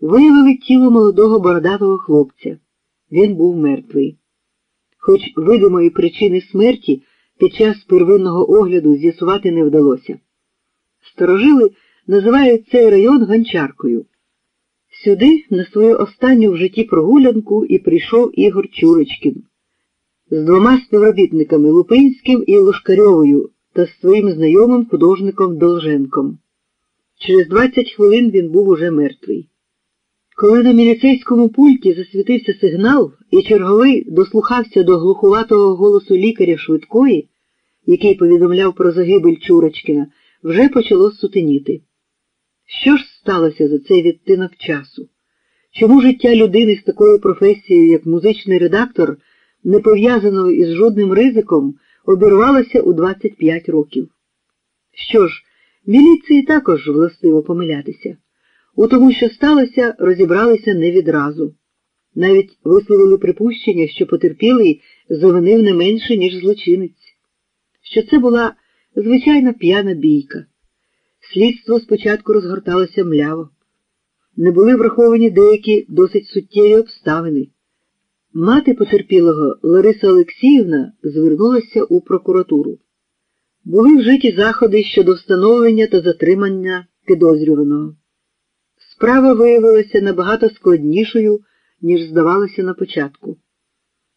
виявили тіло молодого бородатого хлопця. Він був мертвий. Хоч видимої причини смерті під час первинного огляду з'ясувати не вдалося. Старожили називають цей район гончаркою. Сюди на свою останню в житті прогулянку і прийшов Ігор Чурочкін з двома співробітниками Лупинським і Лошкарьовою та з своїм знайомим художником Долженком. Через 20 хвилин він був уже мертвий. Коли на міліцейському пульті засвітився сигнал, і черговий дослухався до глухуватого голосу лікаря швидкої, який повідомляв про загибель Чурочкина, вже почало сутеніти. Що ж сталося за цей відтинок часу? Чому життя людини з такою професією, як музичний редактор, не пов'язаною із жодним ризиком, обірвалося у 25 років? Що ж, міліції також властиво помилятися. У тому, що сталося, розібралися не відразу. Навіть висловили припущення, що потерпілий завинив не менше, ніж злочинець, що це була звичайна п'яна бійка. Слідство спочатку розгорталося мляво. Не були враховані деякі досить суттєві обставини. Мати потерпілого Лариса Олексіївна звернулася у прокуратуру. Були вжиті заходи щодо встановлення та затримання підозрюваного. Справа виявилася набагато складнішою, ніж здавалося на початку.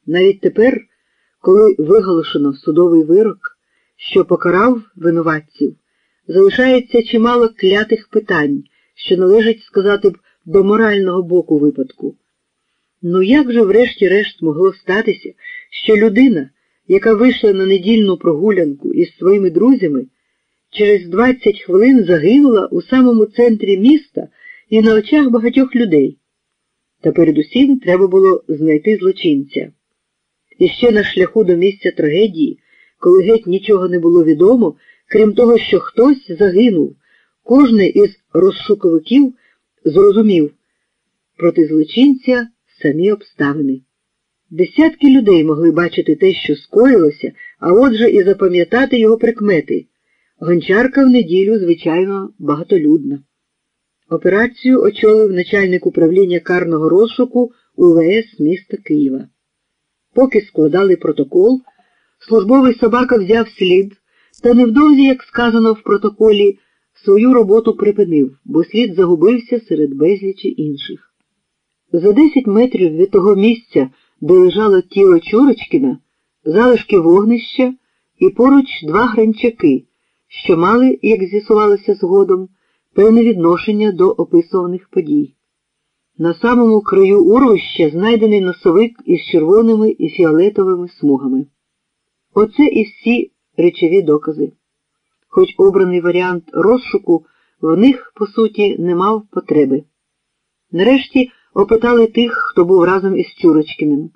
Навіть тепер, коли виголошено судовий вирок, що покарав винуватців, залишається чимало клятих питань, що належить сказати б до морального боку випадку. Ну як же врешті-решт могло статися, що людина, яка вийшла на недільну прогулянку із своїми друзями, через 20 хвилин загинула у самому центрі міста і на очах багатьох людей? Та передусім треба було знайти злочинця. І ще на шляху до місця трагедії, коли геть нічого не було відомо, крім того, що хтось загинув, кожний із розшуковиків зрозумів проти злочинця самі обставини. Десятки людей могли бачити те, що скоїлося, а отже і запам'ятати його прикмети. Гончарка в неділю, звичайно, багатолюдна. Операцію очолив начальник управління карного розшуку УВС міста Києва. Поки складали протокол, службовий собака взяв слід, та невдовзі, як сказано в протоколі, свою роботу припинив, бо слід загубився серед безлічі інших. За 10 метрів від того місця, де лежало тіло Чурочкіна, залишки вогнища і поруч два гранчаки, що мали, як з'ясувалося згодом, певне відношення до описуваних подій. На самому краю урвища знайдений носовик із червоними і фіолетовими смугами. Оце і всі речові докази. Хоч обраний варіант розшуку в них, по суті, не мав потреби. Нарешті опитали тих, хто був разом із Чурочкиним,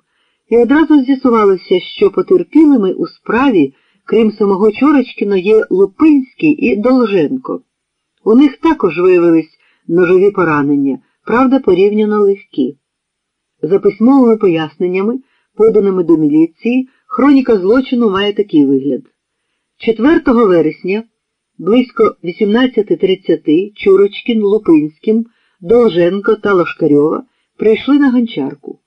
і одразу з'ясувалося, що потерпілими у справі, крім самого Чурочкіна, є Лупинський і Долженко. У них також виявились ножові поранення, правда, порівняно легкі. За письмовими поясненнями, поданими до міліції, хроніка злочину має такий вигляд. 4 вересня близько 18.30 Чурочкін, Лупинським, Долженко та Лошкарьова прийшли на гончарку.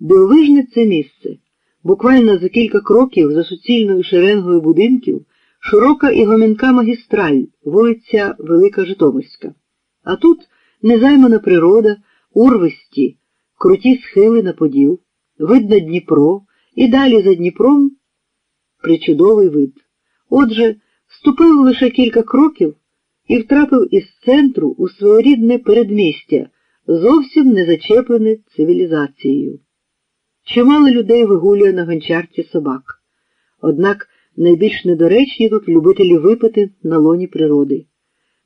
Дивовижне це місце. Буквально за кілька кроків за суцільною шеренгою будинків широка і гомінка магістраль, вулиця Велика Житомирська. А тут незаймана природа, урвисті, круті схили на поділ, видно Дніпро, і далі за Дніпром причудовий вид. Отже, ступив лише кілька кроків і втрапив із центру у своєрідне передмістя, зовсім не зачеплене цивілізацією. Чимало людей вигулює на гончарці собак. Однак найбільш недоречні тут любителі випити на лоні природи.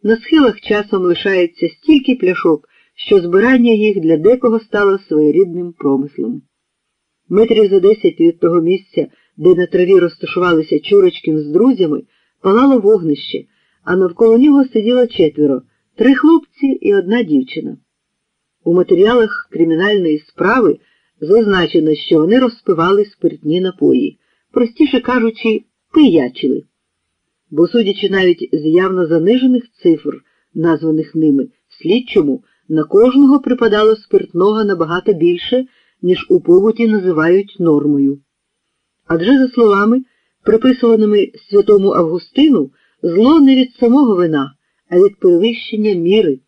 На схилах часом лишається стільки пляшок, що збирання їх для декого стало своєрідним промислом. Метрів за десять від того місця, де на траві розташувалися Чурочкін з друзями, палало вогнище, а навколо нього сиділо четверо три хлопці і одна дівчина. У матеріалах кримінальної справи зазначено, що вони розпивали спиртні напої, простіше кажучи, пиячили. Бо, судячи навіть з явно занижених цифр, названих ними, слідчому На кожного припадало спиртного набагато більше, ніж у побуті називають нормою. Адже, за словами, приписуваними святому Августину, зло не від самого вина, а від перевищення міри.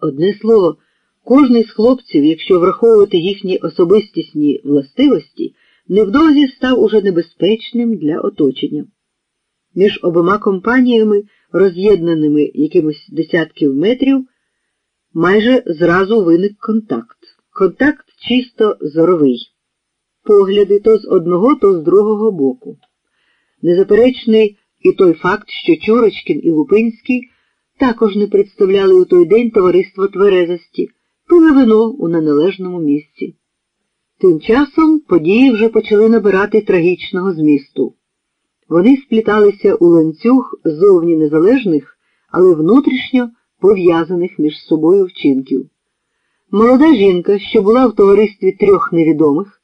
Одне слово, кожний з хлопців, якщо враховувати їхні особистісні властивості, невдовзі став уже небезпечним для оточення. Між обома компаніями, роз'єднаними якимось десятків метрів, майже зразу виник контакт. Контакт чисто зоровий. Погляди то з одного, то з другого боку. Незаперечний і той факт, що Чурочкін і Лупинський також не представляли у той день товариства тверезості, пили вино у неналежному місці. Тим часом події вже почали набирати трагічного змісту. Вони спліталися у ланцюг зовні незалежних, але внутрішньо пов'язаних між собою вчинків. Молода жінка, що була в товаристві трьох невідомих,